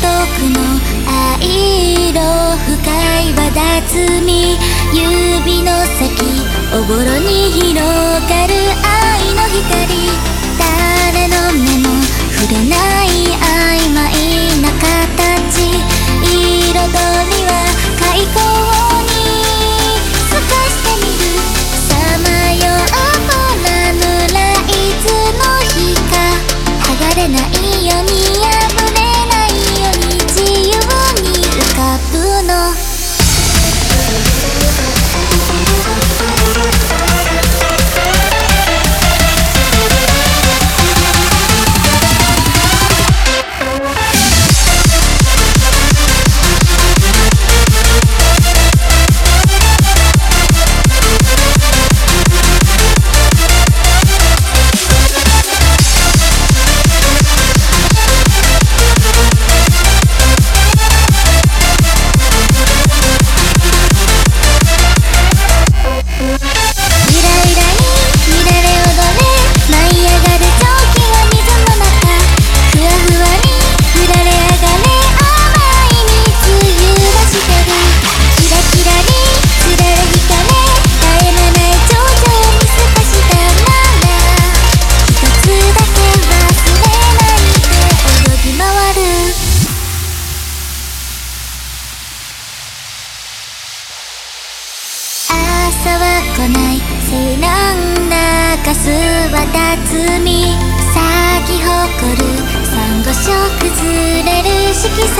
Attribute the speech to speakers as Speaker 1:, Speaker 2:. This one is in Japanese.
Speaker 1: くも藍色深いわだつみ。指の先おぼろに広がる。来ない。背のなんだすわたつみ。咲き誇る。珊瑚礁崩れる。色彩